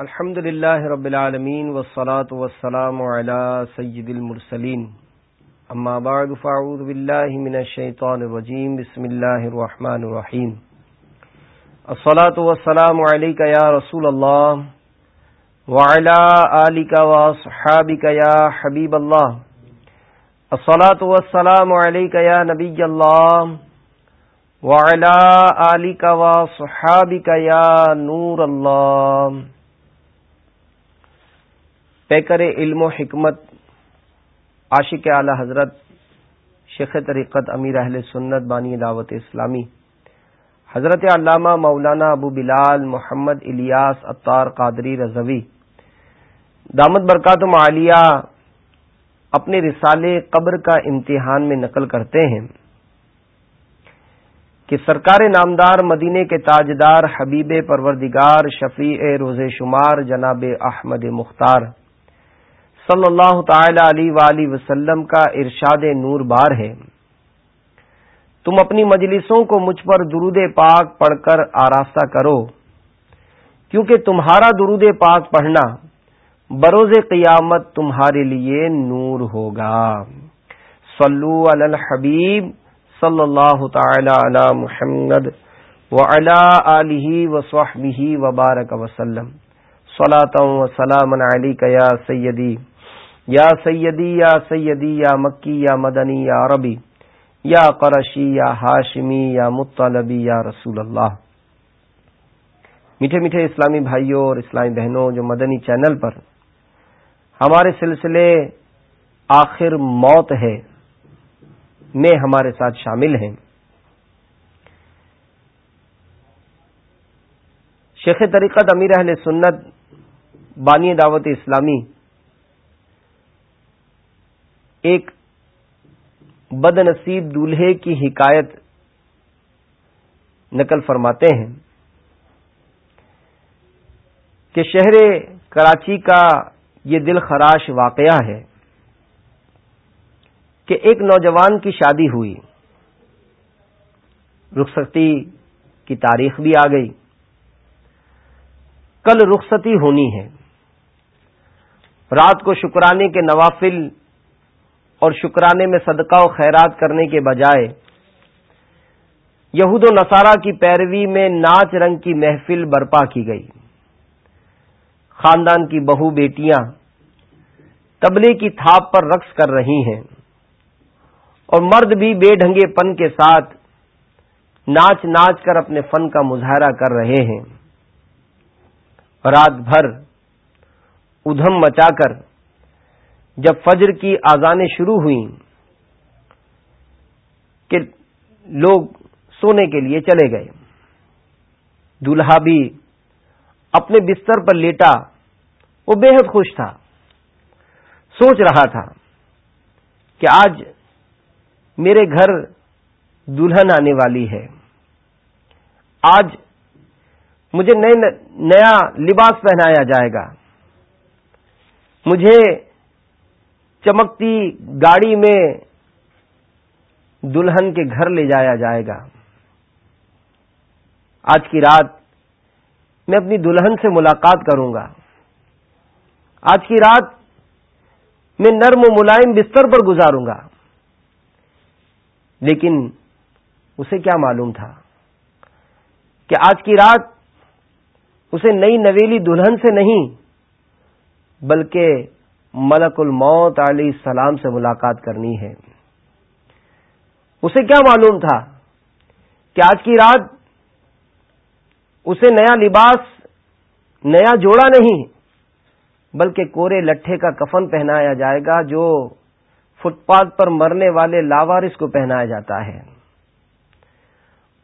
الحمد لله رب العالمين والصلاة والسلام على سيد المرسلين أما بعد فأعوذ بالله من الشيطان الرجيم بسم الله الرحمن الرحيم الصلاة والسلام عليك يا رسول الله وعلى آلك وصحابك يا حبيب الله الصلاة والسلام عليك يا نبي الله وعلى آلك وصحابك يا نور الله پیکر علم و حکمت۔ عاشق اعلی حضرت شیخ طریقت امیر اہل سنت بانی دعوت اسلامی۔ حضرت علامہ مولانا ابو بلال محمد الیاس اطار قادری رضوی۔ دامت برکات معالیہ اپنے رسالے قبر کا امتحان میں نقل کرتے ہیں۔ کہ سرکار نامدار مدینے کے تاجدار حبیب پروردگار شفیع روز شمار جناب احمد مختار۔ صلی اللہ تعالی علیہ وسلم کا ارشاد نور بار ہے۔ تم اپنی مجلسوں کو مجھ پر درود پاک پڑھ کر آراستہ کرو۔ کیونکہ تمہارا درود پاک پڑھنا بروز قیامت تمہارے لیے نور ہوگا۔ صلو علی الحبیب صلی اللہ تعالی علی محمد وعلی آلہ وصحبہ وبارک وسلم۔ صلاة و سلام علیکہ یا سیدی یا سیدی یا سیدی، یا مکی، یا مدنی، یا عربی، یا قرشی، یا ہاشمی یا مطلبی، یا رسول اللہ۔ میٹھے میٹھے اسلامی بھائیوں اور اسلامی بہنوں، جو مدنی چینل پر ہمارے سلسلے آخر موت ہے، میں ہمارے ساتھ شامل ہیں۔ شیخ طریقت امیر اہل سنت بانی دعوت اسلامی ایک بد نصیب دولہے کی حکایت نقل فرماتے ہیں کہ شہر کراچی کا یہ دل خراش واقعہ ہے کہ ایک نوجوان کی شادی ہوئی۔ رخصتی کی تاریخ بھی آ گئی۔ کل رخصتی ہونی ہے۔ رات کو شکرانے کے نوافل اور شکرانے میں صدقہ و خیرات کرنے کے بجائے یہود و نصارہ کی پیروی میں ناچ رنگ کی محفل برپا کی گئی۔ خاندان کی بہو بیٹیاں تبلے کی تھاپ پر رقص کر رہی ہیں اور مرد بھی بے ڈھنگے پن کے ساتھ ناچ ناچ کر اپنے فن کا مظاہرہ کر رہے ہیں۔ رات بھر ادھم مچا کر جب فجر کی آزانیں شروع ہوئیں کہ لوگ سونے کے لیے چلے گئے۔ دلہا بھی اپنے بستر پر لیٹا۔ وہ بے حد خوش تھا۔ سوچ رہا تھا کہ آج میرے گھر دلہن آنے والی ہے۔ آج مجھے نیا لباس پہنایا جائے گا۔ مجھے چمکتی گاڑی میں دلہن کے گھر لے جایا جائے گا۔ آج کی رات میں اپنی دلہن سے ملاقات کروں گا۔ آج کی رات میں نرم و ملائم بستر پر گزاروں گا۔ لیکن اسے کیا معلوم تھا کہ آج کی رات اسے نئی نویلی دلہن سے نہیں، بلکہ ملک الموت علیہ السلام سے ملاقات کرنی ہے۔ اسے کیا معلوم تھا کہ آج کی رات اسے نیا لباس، نیا جوڑا نہیں، بلکہ کورے لٹھے کا کفن پہنایا جائے گا جو فٹ پاتھ پر مرنے والے لاوارس کو پہنایا جاتا ہے۔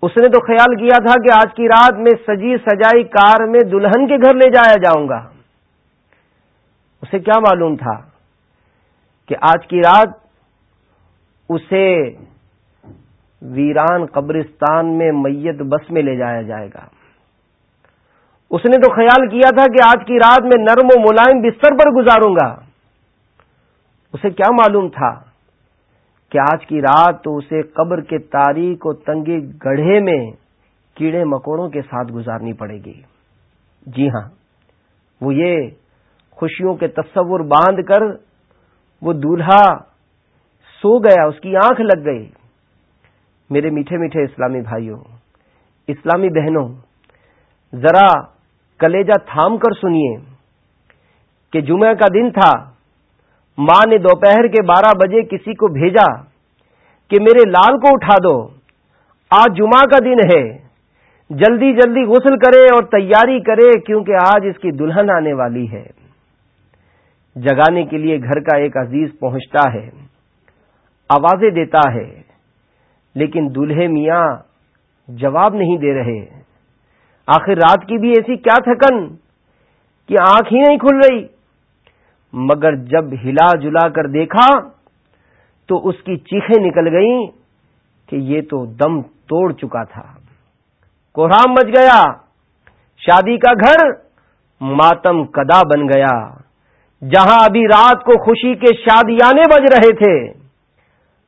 اس نے تو خیال کیا تھا کہ آج کی رات میں سجی سجائی کار میں دلہن کے گھر لے جایا جاؤں گا۔ اسے کیا معلوم تھا کہ آج کی رات اسے ویران قبرستان میں میت بس میں لے جایا جائے گا؟ اس نے تو خیال کیا تھا کہ آج کی رات میں نرم و ملائم بستر پر گزاروں گا۔ اسے کیا معلوم تھا کہ آج کی رات تو اسے قبر کے تاریخ و تنگی گڑھے میں کیڑے مکوڑوں کے ساتھ گزارنی پڑے گی؟ جی ہاں وہ یہ خوشیوں کے تصور باندھ کر وہ دولہا سو گیا، اس کی آنکھ لگ گئی۔ میرے میٹھے میٹھے اسلامی بھائیوں، اسلامی بہنوں، ذرا کلیجا تھام کر سنیے کہ جمعہ کا دن تھا۔ ماں نے دوپہر کے بارہ بجے کسی کو بھیجا کہ میرے لال کو اٹھا دو۔ آج جمعہ کا دن ہے۔ جلدی جلدی غسل کرے اور تیاری کرے کیونکہ آج اس کی دلہن آنے والی ہے۔ جگانے کے لیے گھر کا ایک عزیز پہنچتا ہے، آوازیں دیتا ہے، لیکن دلہے میاں جواب نہیں دے رہے۔ آخر رات کی بھی ایسی کیا تھکن کہ آنکھ ہی نہیں کھل رہی۔ مگر جب ہلا جلا کر دیکھا تو اس کی چیخیں نکل گئیں کہ یہ تو دم توڑ چکا تھا۔ کوہرام مچ گیا، شادی کا گھر ماتم کدا بن گیا۔ جہاں ابھی رات کو خوشی کے شادیانے بج رہے تھے،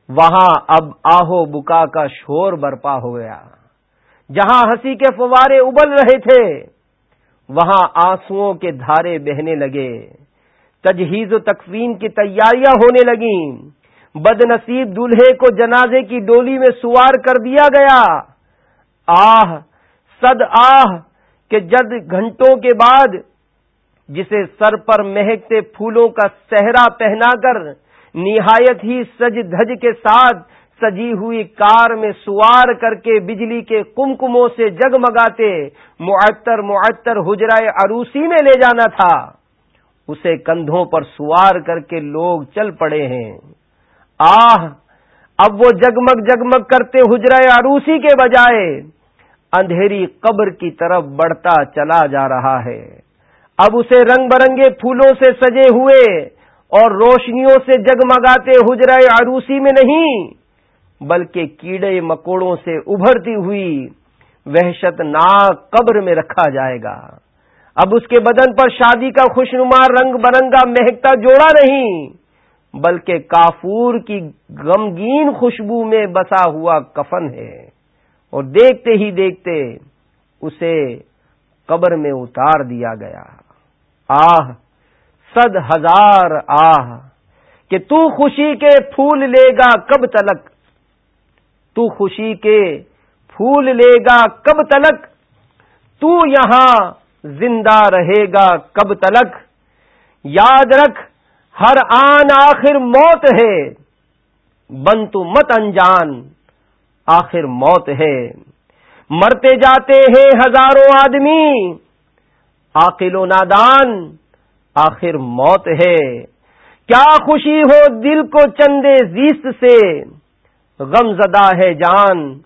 وہاں اب آہو بکا کا شور برپا ہو گیا۔ جہاں ہنسی کے فوارے ابل رہے تھے، وہاں آنسو کے دھارے بہنے لگے۔ تجہیز و تقویم کی تیاریاں ہونے لگیں۔ بد نصیب دلہے کو جنازے کی ڈولی میں سوار کر دیا گیا۔ آہ، صد آہ کہ جد گھنٹوں کے بعد جسے سر پر مہکتے پھولوں کا صحرا پہنا کر نہایت ہی سج دھج کے ساتھ سجی ہوئی کار میں سوار کر کے بجلی کے کمکموں سے جگمگاتے معطر معطر حجرائے عروسی میں لے جانا تھا۔ اسے کندھوں پر سوار کر کے لوگ چل پڑے ہیں۔ آہ، اب وہ جگمگ جگمگ کرتے حجرائے عروسی کے بجائے، اندھیری قبر کی طرف بڑھتا چلا جا رہا ہے۔ اب اسے رنگ برنگے پھولوں سے سجے ہوئے اور روشنیوں سے جگمگاتے حجرائے عروسی میں نہیں، بلکہ کیڑے مکوڑوں سے ابھرتی ہوئی وحشت ناک قبر میں رکھا جائے گا۔ اب اس کے بدن پر شادی کا خوشنما رنگ برنگا مہکتا جوڑا نہیں، بلکہ کافور کی غمگین خوشبو میں بسا ہوا کفن ہے۔ اور دیکھتے ہی دیکھتے اسے قبر میں اتار دیا گیا۔ آہ، صد ہزار آہ، کہ تو خوشی کے پھول لے گا کب تلک؟ تو خوشی کے پھول لے گا کب تلک؟ تو یہاں زندہ رہے گا کب تلک؟ یاد رکھ، ہر آن آخر موت ہے۔ بن تو مت انجان، آخر موت ہے۔ مرتے جاتے ہیں ہزاروں آدمی عاقل و نادان، آخر موت ہے۔ کیا خوشی ہو دل کو چندے زیست سے؟ غم زدہ ہے جان،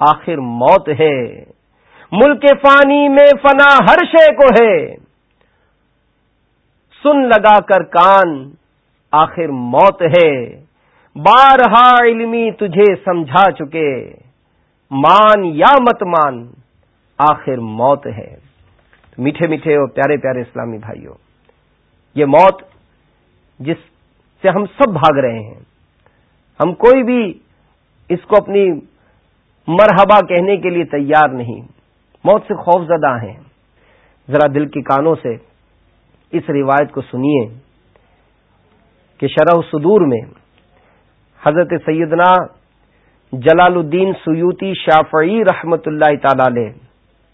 آخر موت ہے۔ ملک فانی میں فنا ہر شے کو ہے۔ سن لگا کر کان، آخر موت ہے۔ بارہا علمی تجھے سمجھا چکے۔ مان یا مت مان، آخر موت ہے۔ میٹھے میٹھے اور پیارے پیارے اسلامی بھائیوں، یہ موت جس سے ہم سب بھاگ رہے ہیں، ہم کوئی بھی اس کو اپنی مرحبا کہنے کے لیے تیار نہیں۔ موت سے خوف زدہ ہیں۔ ذرا دل کی کانوں سے اس روایت کو سنیے کہ شرح صدور میں حضرت سیدنا جلال الدین سیوتی شافعی رحمت اللہ تعالی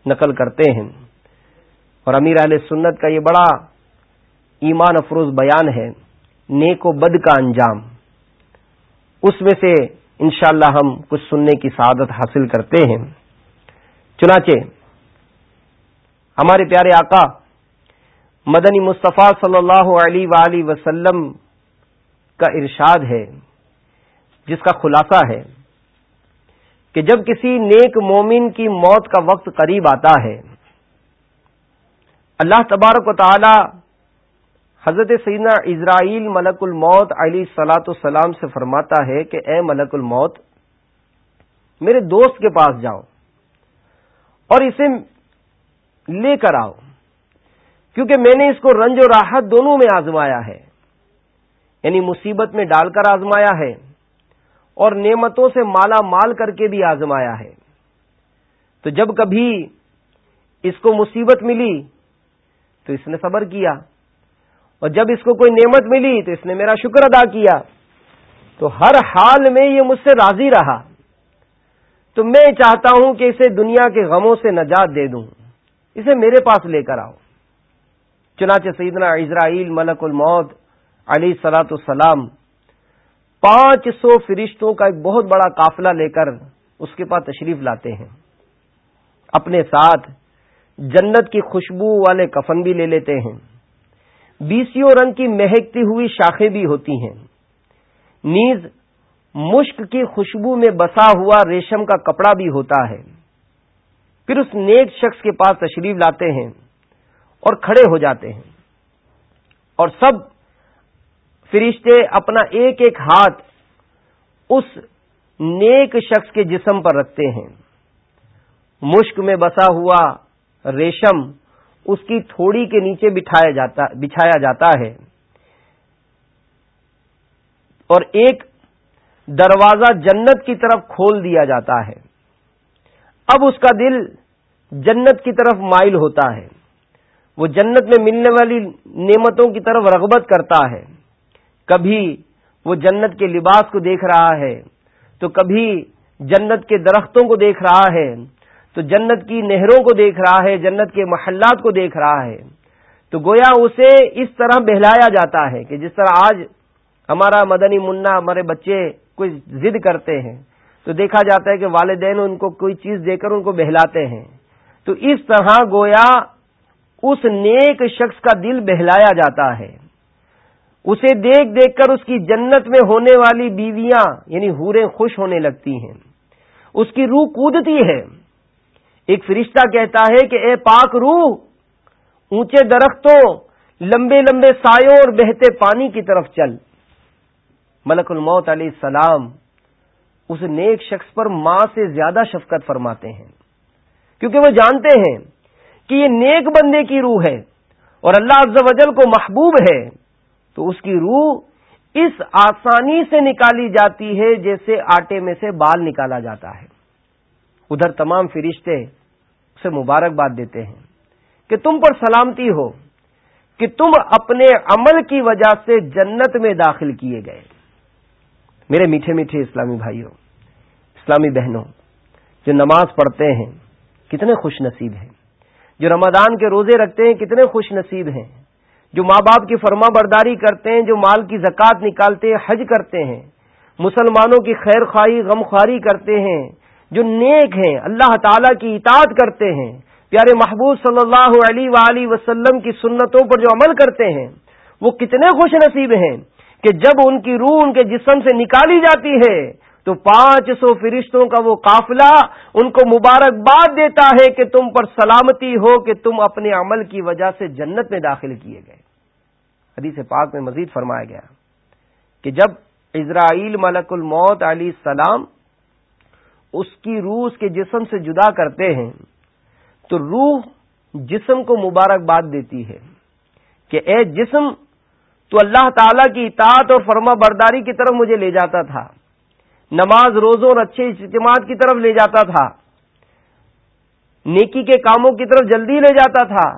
نقل کرتے ہیں۔ اور امیر علیہ سنت کا یہ بڑا ایمان افروز بیان ہے، نیک و بد کا انجام۔ اس میں سے انشاءاللہ اللہ ہم کچھ سننے کی سعادت حاصل کرتے ہیں۔ چنانچہ، ہمارے پیارے آقا مدنی مصطفیٰ صلی اللہ علیہ وآلہ وسلم کا ارشاد ہے، جس کا خلاصہ ہے کہ جب کسی نیک مومن کی موت کا وقت قریب آتا ہے اللہ تبارک و تعالی حضرت سیدنا اسرائیل ملک الموت علی سلاۃ السلام سے فرماتا ہے کہ اے ملک الموت، میرے دوست کے پاس جاؤ اور اسے لے کر آؤ، کیونکہ میں نے اس کو رنج و راحت دونوں میں آزمایا ہے یعنی مصیبت میں ڈال کر آزمایا ہے اور نعمتوں سے مالا مال کر کے بھی آزمایا ہے۔ تو جب کبھی اس کو مصیبت ملی تو اس نے صبر کیا۔ اور جب اس کو کوئی نعمت ملی تو اس نے میرا شکر ادا کیا۔ تو ہر حال میں یہ مجھ سے راضی رہا۔ تو میں چاہتا ہوں کہ اسے دنیا کے غموں سے نجات دے دوں۔ اسے میرے پاس لے کر آؤ۔ چنانچہ سیدنا اسرائیل ملک الموت علی سلاۃ السلام پانچ سو فرشتوں کا ایک بہت بڑا قافلہ لے کر اس کے پاس تشریف لاتے ہیں۔ اپنے ساتھ جنت کی خوشبو والے کفن بھی لے لیتے ہیں۔ بیسیوں رنگ کی مہکتی ہوئی شاخیں بھی ہوتی ہیں۔ نیز مشک کی خوشبو میں بسا ہوا ریشم کا کپڑا بھی ہوتا ہے۔ پھر اس نیک شخص کے پاس تشریف لاتے ہیں اور کھڑے ہو جاتے ہیں۔ اور سب فرشتے اپنا ایک ایک ہاتھ اس نیک شخص کے جسم پر رکھتے ہیں۔ مشک میں بسا ہوا ریشم اس کی تھوڑی کے نیچے بٹھایا جاتا بچھایا جاتا ہے۔ اور ایک دروازہ جنت کی طرف کھول دیا جاتا ہے۔ اب اس کا دل جنت کی طرف مائل ہوتا ہے۔ وہ جنت میں ملنے والی نعمتوں کی طرف رغبت کرتا ہے۔ کبھی وہ جنت کے لباس کو دیکھ رہا ہے۔ تو کبھی جنت کے درختوں کو دیکھ رہا ہے۔ تو جنت کی نہروں کو دیکھ رہا ہے، جنت کے محلات کو دیکھ رہا ہے۔ تو گویا اسے اس طرح بہلایا جاتا ہے کہ جس طرح آج ہمارا مدنی منا ہمارے بچے کوئی ضد کرتے ہیں۔ تو دیکھا جاتا ہے کہ والدین ان کو کوئی چیز دے کر ان کو بہلاتے ہیں۔ تو اس طرح گویا اس نیک شخص کا دل بہلایا جاتا ہے۔ اسے دیکھ دیکھ کر اس کی جنت میں ہونے والی بیویاں یعنی ہوریں خوش ہونے لگتی ہیں۔ اس کی روح کودتی ہے۔ ایک فرشتہ کہتا ہے کہ اے پاک روح، اونچے درختوں، لمبے لمبے سایوں اور بہتے پانی کی طرف چل۔ ملک الموت علیہ السلام اس نیک شخص پر ماں سے زیادہ شفقت فرماتے ہیں۔ کیونکہ وہ جانتے ہیں کہ یہ نیک بندے کی روح ہے اور اللہ عز و جل کو محبوب ہے، تو اس کی روح اس آسانی سے نکالی جاتی ہے جیسے آٹے میں سے بال نکالا جاتا ہے۔ ادھر تمام فرشتے سے مبارکباد دیتے ہیں کہ تم پر سلامتی ہو، کہ تم اپنے عمل کی وجہ سے جنت میں داخل کیے گئے۔ میرے میٹھے میٹھے اسلامی بھائیوں، اسلامی بہنوں، جو نماز پڑھتے ہیں، کتنے خوش نصیب ہیں۔ جو رمضان کے روزے رکھتے ہیں، کتنے خوش نصیب ہیں۔ جو ماں باپ کی فرما برداری کرتے ہیں، جو مال کی زکوٰۃ نکالتے ہیں حج کرتے ہیں۔ مسلمانوں کی خیر خواہی، غم خواری کرتے ہیں۔ جو نیک ہیں، اللہ تعالی کی اطاعت کرتے ہیں۔ پیارے محبوب صلی اللہ علیہ وآلہ وسلم کی سنتوں پر جو عمل کرتے ہیں، وہ کتنے خوش نصیب ہیں کہ جب ان کی روح ان کے جسم سے نکالی جاتی ہے، تو پانچ سو فرشتوں کا وہ قافلہ ان کو مبارکباد دیتا ہے کہ تم پر سلامتی ہو کہ تم اپنے عمل کی وجہ سے جنت میں داخل کیے گئے۔ حدیث پاک میں مزید فرمایا گیا کہ جب اسرائیل ملک الموت علی السلام اس کی روح اس کے جسم سے جدا کرتے ہیں، تو روح جسم کو مبارکباد دیتی ہے کہ اے جسم، تو اللہ تعالی کی اطاعت اور فرما برداری کی طرف مجھے لے جاتا تھا، نماز روزوں اور اچھے اجتماعات کی طرف لے جاتا تھا، نیکی کے کاموں کی طرف جلدی لے جاتا تھا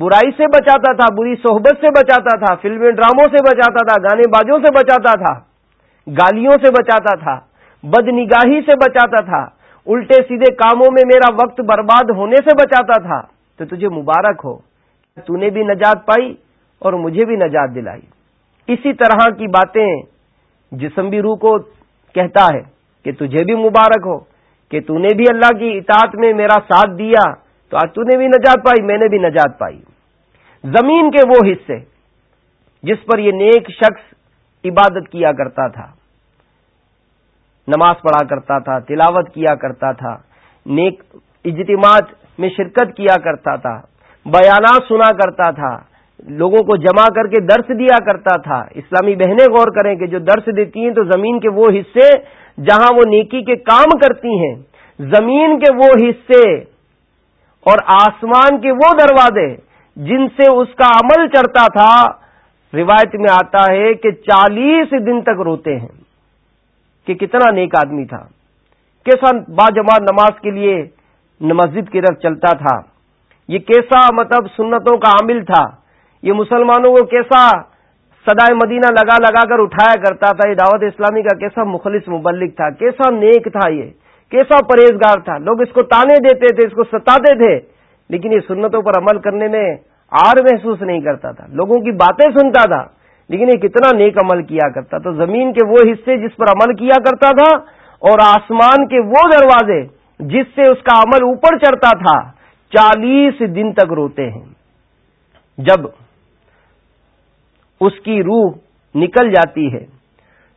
برائی سے بچاتا تھا، بری صحبت سے بچاتا تھا، فلمیں، ڈراموں سے بچاتا تھا، گانے بازوں سے بچاتا تھا، گالیوں سے بچاتا تھا۔ بد نگاہی سے بچاتا تھا۔ الٹے سیدھے کاموں میں میرا وقت برباد ہونے سے بچاتا تھا۔ تو تجھے مبارک ہو۔ تو نے بھی نجات پائی اور مجھے بھی نجات دلائی۔ اسی طرح کی باتیں جسم بھی روح کو کہتا ہے کہ تجھے بھی مبارک ہو، کہ تو نے بھی اللہ کی اطاعت میں میرا ساتھ دیا۔ تو آج تو نے بھی نجات پائی، میں نے بھی نجات پائی۔ زمین کے وہ حصے جس پر یہ نیک شخص عبادت کیا کرتا تھا۔ نماز پڑھا کرتا تھا، تلاوت کیا کرتا تھا، نیک اجتماعات میں شرکت کیا کرتا تھا، بیانات سنا کرتا تھا، لوگوں کو جمع کر کے درس دیا کرتا تھا۔ اسلامی بہنیں غور کریں کہ جو درس دیتی ہیں تو زمین کے وہ حصے جہاں وہ نیکی کے کام کرتی ہیں، زمین کے وہ حصے اور آسمان کے وہ دروازے جن سے اس کا عمل چڑھتا تھا۔ روایت میں آتا ہے کہ چالیس دن تک روتے ہیں۔ کہ کتنا نیک آدمی تھا، کیسا با جماعت نماز کے لیے مسجد کی طرف چلتا تھا، یہ کیسا مطلب سنتوں کا عامل تھا، یہ مسلمانوں کو کیسا سدائے مدینہ لگا لگا کر اٹھایا کرتا تھا، یہ دعوت اسلامی کا کیسا مخلص مبلک تھا، کیسا نیک تھا یہ، کیسا پرہیزگار تھا، لوگ اس کو تانے دیتے تھے، اس کو ستاتے تھے، لیکن یہ سنتوں پر عمل کرنے میں آر محسوس نہیں کرتا تھا، لوگوں کی باتیں سنتا تھا لیکن یہ کتنا نیک عمل کیا کرتا تو زمین کے وہ حصے جس پر عمل کیا کرتا تھا اور آسمان کے وہ دروازے جس سے اس کا عمل اوپر چڑھتا تھا، چالیس دن تک روتے ہیں۔ جب اس کی روح نکل جاتی ہے،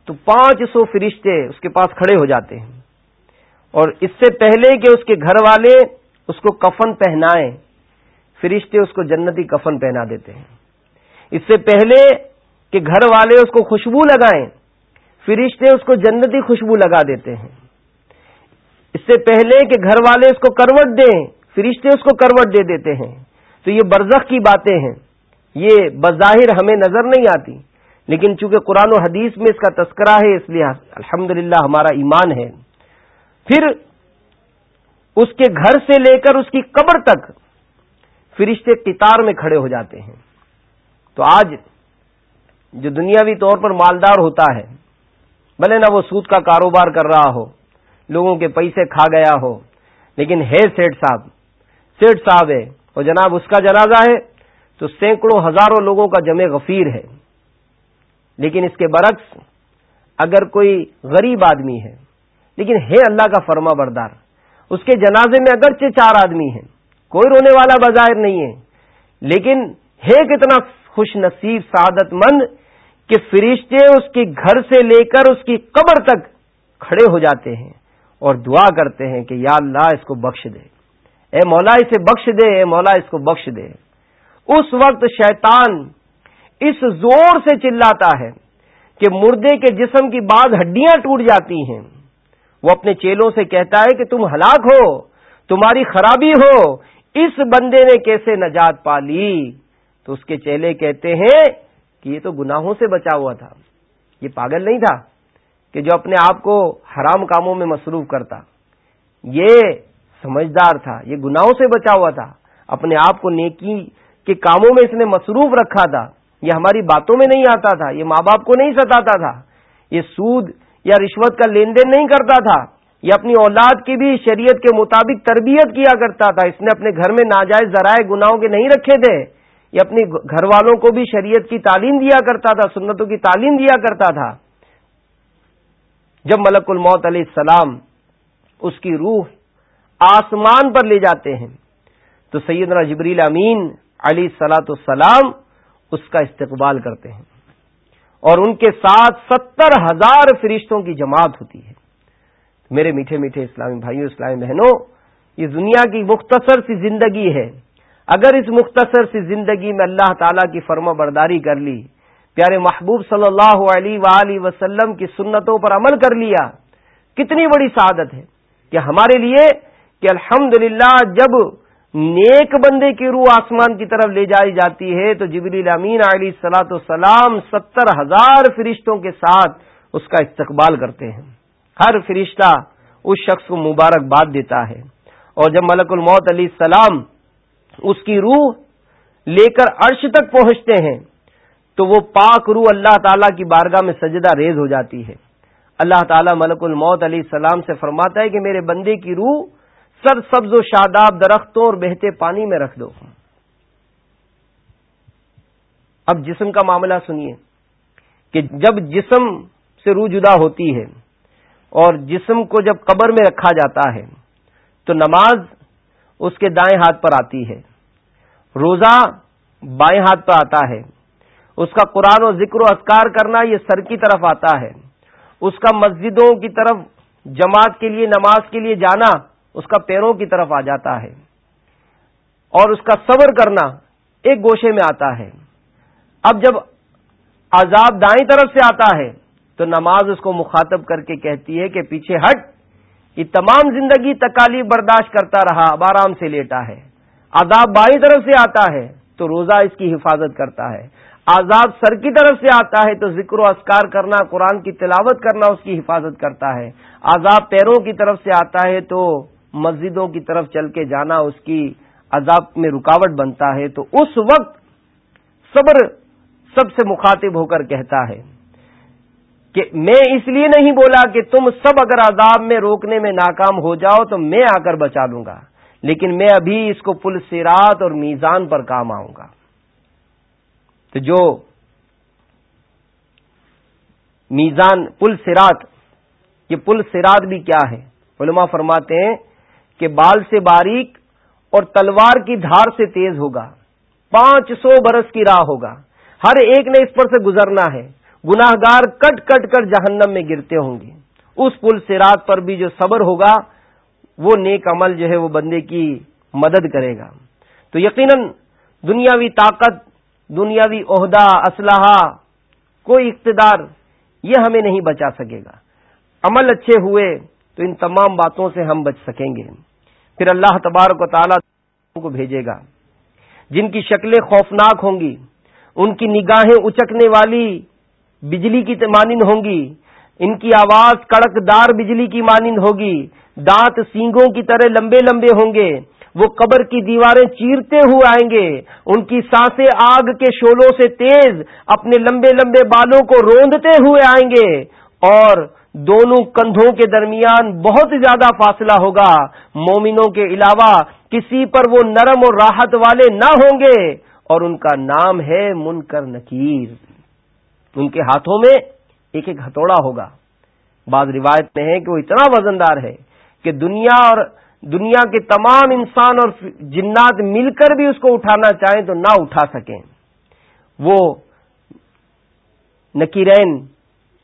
تو پانچ سو فرشتے اس کے پاس کھڑے ہو جاتے ہیں۔ اور اس سے پہلے کہ اس کے گھر والے اس کو کفن پہنائیں، فرشتے اس کو جنتی کفن پہنا دیتے ہیں۔ اس سے پہلے کہ گھر والے اس کو خوشبو لگائیں، فرشتے اس کو جنتی خوشبو لگا دیتے ہیں۔ اس سے پہلے کہ گھر والے اس کو کروٹ دیں، فرشتے اس کو کروٹ دے دیتے ہیں۔ تو یہ برزخ کی باتیں ہیں۔ یہ بظاہر ہمیں نظر نہیں آتی۔ لیکن چونکہ قرآن و حدیث میں اس کا تذکرہ ہے، اس لیے الحمد ہمارا ایمان ہے۔ پھر اس کے گھر سے لے کر اس کی قبر تک فرشتے قطار میں کھڑے ہو جاتے ہیں۔ تو آج جو دنیاوی طور پر مالدار ہوتا ہے، بھلے نہ وہ سود کا کاروبار کر رہا ہو، لوگوں کے پیسے کھا گیا ہو۔ لیکن ہے سیٹ صاحب سیٹ صاحب ہے اور جناب اس کا جنازہ ہے تو سینکڑوں ہزاروں لوگوں کا جمع غفیر ہے۔ لیکن اس کے برعکس اگر کوئی غریب آدمی ہے، لیکن ہے اللہ کا فرما بردار، اس کے جنازے میں اگرچہ چار آدمی ہیں، کوئی رونے والا بظاہر نہیں ہے، لیکن ہے کتنا خوش نصیب، سعادت مند کہ فرشتے اس کے گھر سے لے کر اس کی قبر تک کھڑے ہو جاتے ہیں اور دعا کرتے ہیں کہ یا اللہ اس کو بخش دے۔ اے مولا اسے بخش دے، اے مولا اس کو بخش دے۔ اس وقت شیطان اس زور سے چلاتا ہے کہ مردے کے جسم کی بعض ہڈیاں ٹوٹ جاتی ہیں۔ وہ اپنے چیلوں سے کہتا ہے کہ تم ہلاک ہو، تمہاری خرابی ہو، اس بندے نے کیسے نجات پا لی؟ تو اس کے چیلے کہتے ہیں کہ یہ تو گناہوں سے بچا ہوا تھا۔ یہ پاگل نہیں تھا کہ جو اپنے آپ کو حرام کاموں میں مصروف کرتا۔ یہ سمجھدار تھا، یہ گناہوں سے بچا ہوا تھا۔ اپنے آپ کو نیکی کے کاموں میں اس نے مصروف رکھا تھا۔ یہ ہماری باتوں میں نہیں آتا تھا، یہ ماں باپ کو نہیں ستاتا تھا۔ یہ سود یا رشوت کا لین دین نہیں کرتا تھا۔ یہ اپنی اولاد کی بھی شریعت کے مطابق تربیت کیا کرتا تھا۔ اس نے اپنے گھر میں ناجائز ذرائع گناہوں کے نہیں رکھے تھے۔ یہ اپنی گھر والوں کو بھی شریعت کی تعلیم دیا کرتا تھا، سنتوں کی تعلیم دیا کرتا تھا۔ جب ملک الموت علیہ السلام اس کی روح آسمان پر لے جاتے ہیں، تو سیدنا جبریل امین علی سلاۃ السلام اس کا استقبال کرتے ہیں۔ اور ان کے ساتھ ستر ہزار فرشتوں کی جماعت ہوتی ہے۔ میرے میٹھے میٹھے اسلامی بھائیوں، اسلامی بہنوں، یہ دنیا کی مختصر سی زندگی ہے۔ اگر اس مختصر سی زندگی میں اللہ تعالی کی فرما برداری کر لی، پیارے محبوب صلی اللہ علیہ وآلہ وسلم کی سنتوں پر عمل کر لیا، کتنی بڑی سعادت ہے کہ ہمارے لیے کہ الحمد جب نیک بندے کی روح آسمان کی طرف لے جائی جاتی ہے، تو جبریل امین علی سلاۃ السلام ستر ہزار فرشتوں کے ساتھ اس کا استقبال کرتے ہیں۔ ہر فرشتہ اس شخص کو مبارکباد دیتا ہے۔ اور جب ملک الموت علیہ السلام اس کی روح لے کر عرش تک پہنچتے ہیں، تو وہ پاک روح اللہ تعالی کی بارگاہ میں سجدہ ریز ہو جاتی ہے۔ اللہ تعالیٰ ملک الموت علیہ السلام سے فرماتا ہے کہ میرے بندے کی روح سر سبز و شاداب درختوں اور بہتے پانی میں رکھ دو۔ اب جسم کا معاملہ سنیے کہ جب جسم سے روح جدا ہوتی ہے اور جسم کو جب قبر میں رکھا جاتا ہے، تو نماز اس کے دائیں ہاتھ پر آتی ہے۔ روزہ بائیں ہاتھ پر آتا ہے۔ اس کا قرآن و ذکر و اذکار کرنا یہ سر کی طرف آتا ہے۔ اس کا مسجدوں کی طرف، جماعت کے لیے، نماز کے لیے جانا اس کا پیروں کی طرف آ جاتا ہے۔ اور اس کا صبر کرنا ایک گوشے میں آتا ہے۔ اب جب عذاب دائیں طرف سے آتا ہے تو نماز اس کو مخاطب کر کے کہتی ہے کہ پیچھے ہٹ۔ یہ تمام زندگی تکالیف برداشت کرتا رہا، اب آرام سے لیٹا ہے۔ عذاب بائیں طرف سے آتا ہے تو روزہ اس کی حفاظت کرتا ہے۔ آزاد سر کی طرف سے آتا ہے تو ذکر و اسکار کرنا، قرآن کی تلاوت کرنا اس کی حفاظت کرتا ہے۔ آزاد پیروں کی طرف سے آتا ہے تو مسجدوں کی طرف چل کے جانا اس کی عذاب میں رکاوٹ بنتا ہے۔ تو اس وقت صبر سب سے مخاطب ہو کر کہتا ہے۔ کہ میں اس لیے نہیں بولا کہ تم سب اگر عذاب میں روکنے میں ناکام ہو جاؤ تو میں آ کر بچا لوں گا، لیکن میں ابھی اس کو پل سرات اور میزان پر کام آؤں گا۔ تو جو میزان پل سرات یہ پل سرات بھی کیا ہے؟ علماء فرماتے ہیں کہ بال سے باریک اور تلوار کی دھار سے تیز ہوگا، پانچ سو برس کی راہ ہوگا۔ ہر ایک نے اس پر سے گزرنا ہے۔ گناہ گار کٹ کٹ کر جہنم میں گرتے ہوں گے۔ اس پل سرات پر بھی جو صبر ہوگا، وہ نیک عمل جو ہے وہ بندے کی مدد کرے گا۔ تو یقیناً دنیاوی طاقت، دنیاوی عہدہ، اسلحہ، کوئی اقتدار، یہ ہمیں نہیں بچا سکے گا۔ عمل اچھے ہوئے تو ان تمام باتوں سے ہم بچ سکیں گے۔ پھر اللہ تبارک و تعالیٰ کو بھیجے گا۔ جن کی شکلیں خوفناک ہوں گی، ان کی نگاہیں اچکنے والی بجلی کی مانند ہوں گی۔ ان کی آواز کڑک دار بجلی کی مانند ہوگی۔ دانت سینگوں کی طرح لمبے لمبے ہوں گے۔ وہ قبر کی دیواریں چیرتے ہوئے آئیں گے۔ ان کی سانسیں آگ کے شولوں سے تیز اپنے لمبے لمبے بالوں کو روندتے ہوئے آئیں گے۔ اور دونوں کندھوں کے درمیان بہت زیادہ فاصلہ ہوگا۔ مومنوں کے علاوہ کسی پر وہ نرم اور راحت والے نہ ہوں گے۔ اور ان کا نام ہے منکر نکیر۔ ان کے ہاتھوں میں ایک ایک ہتھوڑا ہوگا۔ بعض روایت میں ہے کہ وہ اتنا وزندار ہے کہ دنیا اور دنیا کے تمام انسان اور جنات مل کر بھی اس کو اٹھانا چاہیں تو نہ اٹھا سکیں۔ وہ نکیرین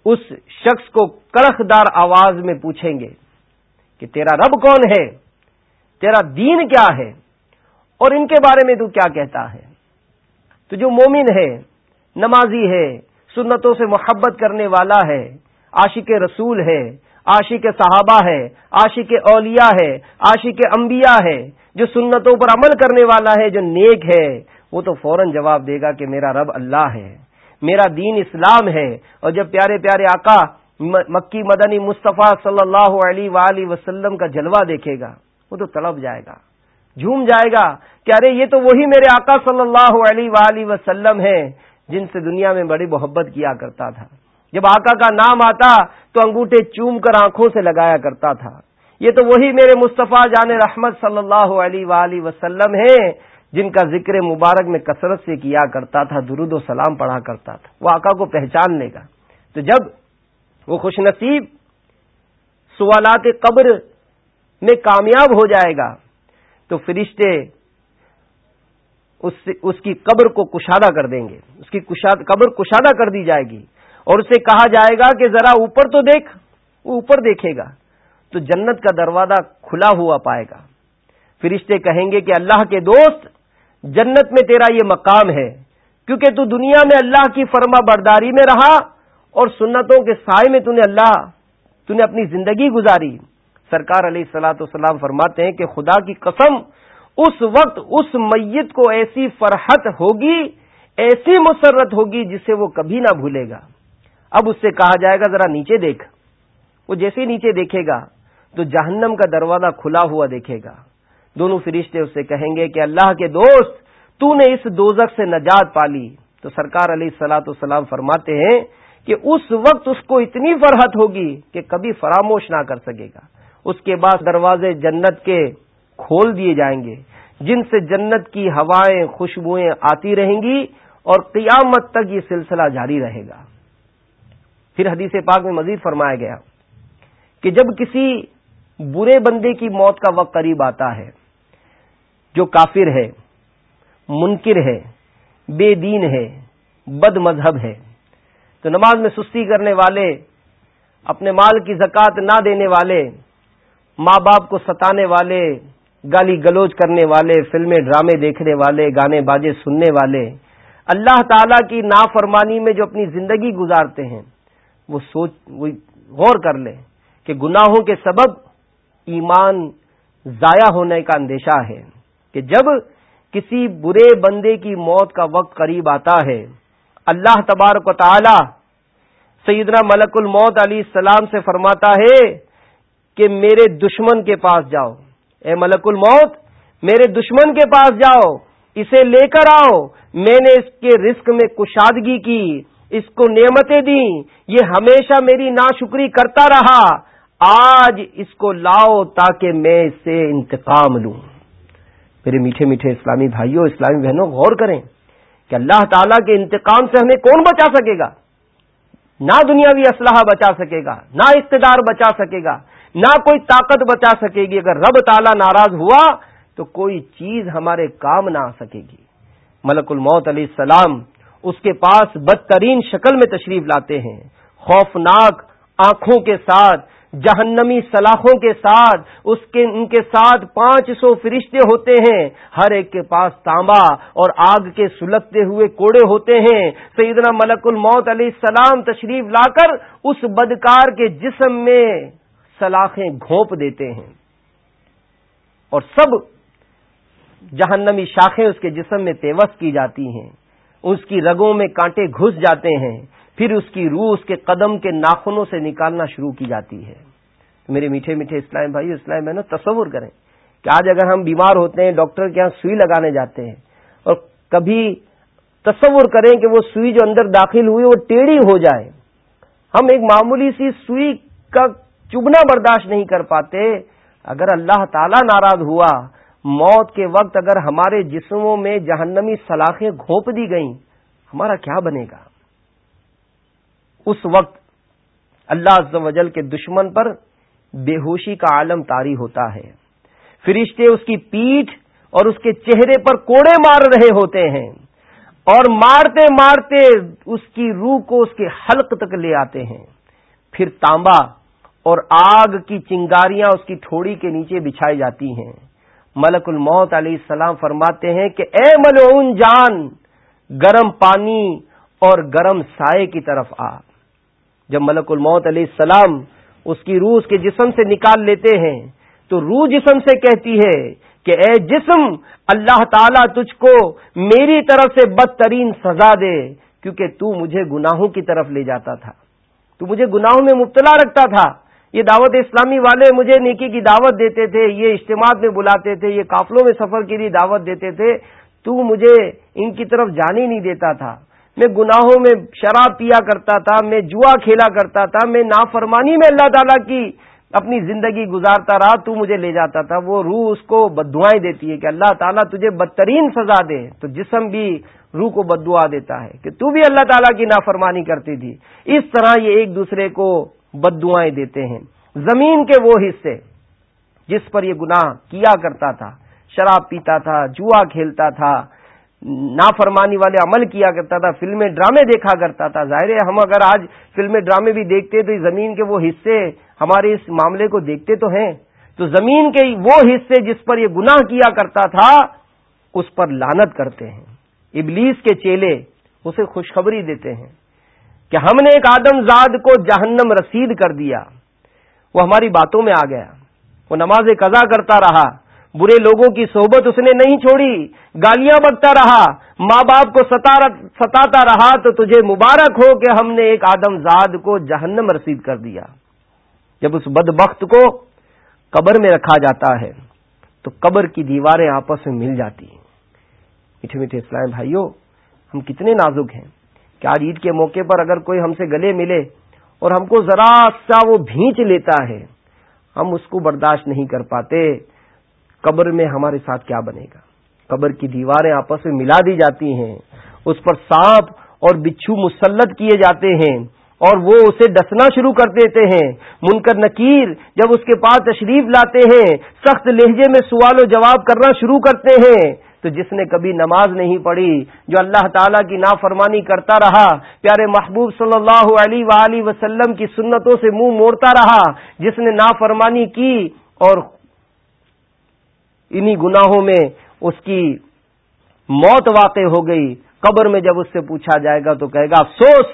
اس شخص کو کڑک دار آواز میں پوچھیں گے کہ تیرا رب کون ہے؟ تیرا دین کیا ہے؟ اور ان کے بارے میں تو کیا کہتا ہے؟ تو جو مومن ہے، نمازی ہے سنتوں سے محبت کرنے والا ہے، عاشق رسول ہے، عاشق صحابہ ہے، عاشق اولیاء ہے، عاشق انبیاء ہے، جو سنتوں پر عمل کرنے والا ہے، جو نیک ہے۔ وہ تو فوراً جواب دے گا کہ میرا رب اللہ ہے، میرا دین اسلام ہے۔ اور جب پیارے پیارے آقا مکی مدنی مصطفیٰ صلی اللہ علیہ وآلہ وسلم کا جلوہ دیکھے گا، وہ تو طلب جائے گا، جھوم جائے گا کہ ارے یہ تو وہی میرے آقا صلی اللہ علیہ وآلہ وسلم ہے جن سے دنیا میں بڑی محبت کیا کرتا تھا۔ جب آقا کا نام آتا تو انگوٹھے چوم کر آنکھوں سے لگایا کرتا تھا۔ یہ تو وہی میرے مصطفیٰ جان رحمت صلی اللہ علیہ وآلہ وسلم ہیں جن کا ذکر مبارک میں کثرت سے کیا کرتا تھا، درود و سلام پڑھا کرتا تھا۔ وہ آقا کو پہچان لے گا۔ تو جب وہ خوش نصیب سوالات قبر میں کامیاب ہو جائے گا تو فرشتے اس کی قبر کو کشادہ کر دیں گے۔ اس کی قبر کشادہ کر دی جائے گی۔ اور اسے کہا جائے گا کہ ذرا اوپر تو دیکھ، وہ اوپر دیکھے گا۔ تو جنت کا دروازہ کھلا ہوا پائے گا۔ فرشتے کہیں گے کہ اللہ کے دوست، جنت میں تیرا یہ مقام ہے۔ کیونکہ تو دنیا میں اللہ کی فرما برداری میں رہا اور سنتوں کے سائے میں تو نے اللہ، تو نے اپنی زندگی گزاری۔ سرکار علیہ السلاۃ والسلام فرماتے ہیں کہ خدا کی قسم اس وقت اس میت کو ایسی فرحت ہوگی، ایسی مسرت ہوگی جسے وہ کبھی نہ بھولے گا۔ اب اس سے کہا جائے گا، ذرا نیچے دیکھ۔ وہ جیسے نیچے دیکھے گا، تو جہنم کا دروازہ کھلا ہوا دیکھے گا۔ دونوں فرشتے اس سے کہیں گے کہ اللہ کے دوست، تو نے اس دوزک سے نجات پالی تو سرکار علیہ سلاۃ السلام فرماتے ہیں کہ اس وقت اس کو اتنی فرحت ہوگی کہ کبھی فراموش نہ کر سکے گا۔ اس کے بعد دروازے جنت کے کھول دیے جائیں گے۔ جن سے جنت کی ہوائیں، خوشبوئیں آتی رہیں گی اور قیامت تک یہ سلسلہ جاری رہے گا۔ پھر حدیث پاک میں مزید فرمایا گیا کہ جب کسی برے بندے کی موت کا وقت قریب آتا ہے، جو کافر ہے، منکر ہے، بے دین ہے، بد مذہب ہے، تو نماز میں سستی کرنے والے، اپنے مال کی زکات نہ دینے والے، ماں باپ کو ستانے والے گالی گلوچ کرنے والے، فلمیں، ڈرامے دیکھنے والے، گانے باجے سننے والے۔ اللہ تعالی کی نافرمانی میں جو اپنی زندگی گزارتے ہیں، وہ سوچ، وہ غور کر لے کہ گناہوں کے سبب ایمان ضائع ہونے کا اندیشہ ہے کہ جب کسی برے بندے کی موت کا وقت قریب آتا ہے، اللہ تبارک و تعالی سیدنا ملک الموت علیہ السلام سے فرماتا ہے کہ میرے دشمن کے پاس جاؤ۔ اے ملک الموت، میرے دشمن کے پاس جاؤ، اسے لے کر آؤ۔ میں نے اس کے رزق میں کشادگی کی، اس کو نعمتیں دی یہ ہمیشہ میری ناشکری کرتا رہا۔ آج اس کو لاؤ تاکہ میں اس سے انتقام لوں۔ میرے میٹھے میٹھے اسلامی بھائیوں، اسلامی بہنوں، غور کریں کہ اللہ تعالیٰ کے انتقام سے ہمیں کون بچا سکے گا؟ نہ دنیاوی اسلحہ بچا سکے گا، نہ اقتدار بچا سکے گا۔ نہ کوئی طاقت بچا سکے گی۔ اگر رب تعالیٰ ناراض ہوا تو کوئی چیز ہمارے کام نہ آ سکے گی۔ ملک الموت علیہ السلام اس کے پاس بدترین شکل میں تشریف لاتے ہیں۔ خوفناک آنکھوں کے ساتھ، جہنمی سلاخوں کے ساتھ، اس کے، ان کے ساتھ پانچ سو فرشتے ہوتے ہیں۔ ہر ایک کے پاس تانبا اور آگ کے سلگتے ہوئے کوڑے ہوتے ہیں۔ سیدنا ملک الموت علیہ السلام تشریف لا کر اس بدکار کے جسم میں سلاخیں گھونپ دیتے ہیں اور سب جہنمی شاخیں اس کے جسم میں تیوس کی جاتی ہیں۔ اس کی رگوں میں کانٹے گھس جاتے ہیں۔ پھر اس کی روح اس کے قدم کے ناخنوں سے نکالنا شروع کی جاتی ہے۔ میرے میٹھے میٹھے اسلام بھائی اسلام بہنوں، تصور کریں کہ آج اگر ہم بیمار ہوتے ہیں، ڈاکٹر کے یہاں سوئی لگانے جاتے ہیں اور کبھی تصور کریں کہ وہ سوئی جو اندر داخل ہوئی وہ ٹیڑھی ہو جائے۔ ہم ایک معمولی سی سوئی کا چبنا برداشت نہیں کر پاتے۔ اگر اللہ تعالی ناراض ہوا، موت کے وقت اگر ہمارے جسموں میں جہنمی سلاخیں گھونپ دی گئیں، ہمارا کیا بنے گا؟ اس وقت اللہ عز و جل کے دشمن پر بے ہوشی کا عالم تاری ہوتا ہے۔ فرشتے اس کی پیٹھ اور اس کے چہرے پر کوڑے مار رہے ہوتے ہیں اور مارتے مارتے اس کی روح کو اس کے حلق تک لے آتے ہیں۔ پھر تانبا اور آگ کی چنگاریاں اس کی تھوڑی کے نیچے بچھائی جاتی ہیں۔ ملک الموت علیہ السلام فرماتے ہیں کہ اے ملعون جان، گرم پانی اور گرم سائے کی طرف آ۔ جب ملک الموت علیہ السلام اس کی روح اس کے جسم سے نکال لیتے ہیں، تو روح جسم سے کہتی ہے کہ اے جسم، اللہ تعالیٰ تجھ کو میری طرف سے بدترین سزا دے، کیونکہ تو مجھے گناہوں کی طرف لے جاتا تھا۔ تو مجھے گناہوں میں مبتلا رکھتا تھا۔ یہ دعوت اسلامی والے مجھے نیکی کی دعوت دیتے تھے، یہ اجتماع میں بلاتے تھے، یہ قافلوں میں سفر کے لیے دعوت دیتے تھے، تو مجھے ان کی طرف جانے نہیں دیتا تھا۔ میں گناہوں میں شراب پیا کرتا تھا، میں جوا کھیلا کرتا تھا، میں نافرمانی میں اللہ تعالیٰ کی اپنی زندگی گزارتا رہا، تو مجھے لے جاتا تھا۔ وہ روح اس کو بدوائیں دیتی ہے کہ اللہ تعالیٰ تجھے بدترین سزا دے۔ تو جسم بھی روح کو بدعا دیتا ہے کہ تو بھی اللہ تعالیٰ کی نافرمانی کرتی تھی۔ اس طرح یہ ایک دوسرے کو بد دعائیں دیتے ہیں۔ زمین کے وہ حصے جس پر یہ گناہ کیا کرتا تھا، شراب پیتا تھا، جوا کھیلتا تھا، نافرمانی والے عمل کیا کرتا تھا، فلمیں، ڈرامے دیکھا کرتا تھا۔ ظاہر ہے، ہم اگر آج فلمیں، ڈرامے بھی دیکھتے تو زمین کے وہ حصے ہمارے اس معاملے کو دیکھتے تو ہیں۔ تو زمین کے وہ حصے جس پر یہ گناہ کیا کرتا تھا، اس پر لانت کرتے ہیں۔ ابلیس کے چیلے اسے خوشخبری دیتے ہیں۔ کہ ہم نے ایک آدم زاد کو جہنم رسید کر دیا، وہ ہماری باتوں میں آ گیا۔ وہ نماز قضا کرتا رہا، برے لوگوں کی صحبت اس نے نہیں چھوڑی، گالیاں بکتا رہا، ماں باپ کو ستاتا رہا، تو تجھے مبارک ہو کہ ہم نے ایک آدم زاد کو جہنم رسید کر دیا۔ جب اس بدبخت کو قبر میں رکھا جاتا ہے، تو قبر کی دیواریں آپس میں مل جاتی ہیں۔ میٹھے میٹھے اسلام بھائیوں، ہم کتنے نازک ہیں۔ کہ آج عید کے موقع پر اگر کوئی ہم سے گلے ملے اور ہم کو ذرا سا وہ بھینچ لیتا ہے، ہم اس کو برداشت نہیں کر پاتے۔ قبر میں ہمارے ساتھ کیا بنے گا؟ قبر کی دیواریں آپس میں ملا دی جاتی ہیں، اس پر سانپ اور بچھو مسلط کیے جاتے ہیں اور وہ اسے ڈسنا شروع کر دیتے ہیں۔ منکر نکیر جب اس کے پاس تشریف لاتے ہیں، سخت لہجے میں سوال و جواب کرنا شروع کرتے ہیں۔ تو جس نے کبھی نماز نہیں پڑھی، جو اللہ تعالیٰ کی نافرمانی کرتا رہا، پیارے محبوب صلی اللہ علیہ وآلہ وسلم کی سنتوں سے منہ موڑتا رہا، جس نے نافرمانی کی اور انہی گناہوں میں اس کی موت واقع ہو گئی۔ قبر میں جب اس سے پوچھا جائے گا تو کہے گا، افسوس!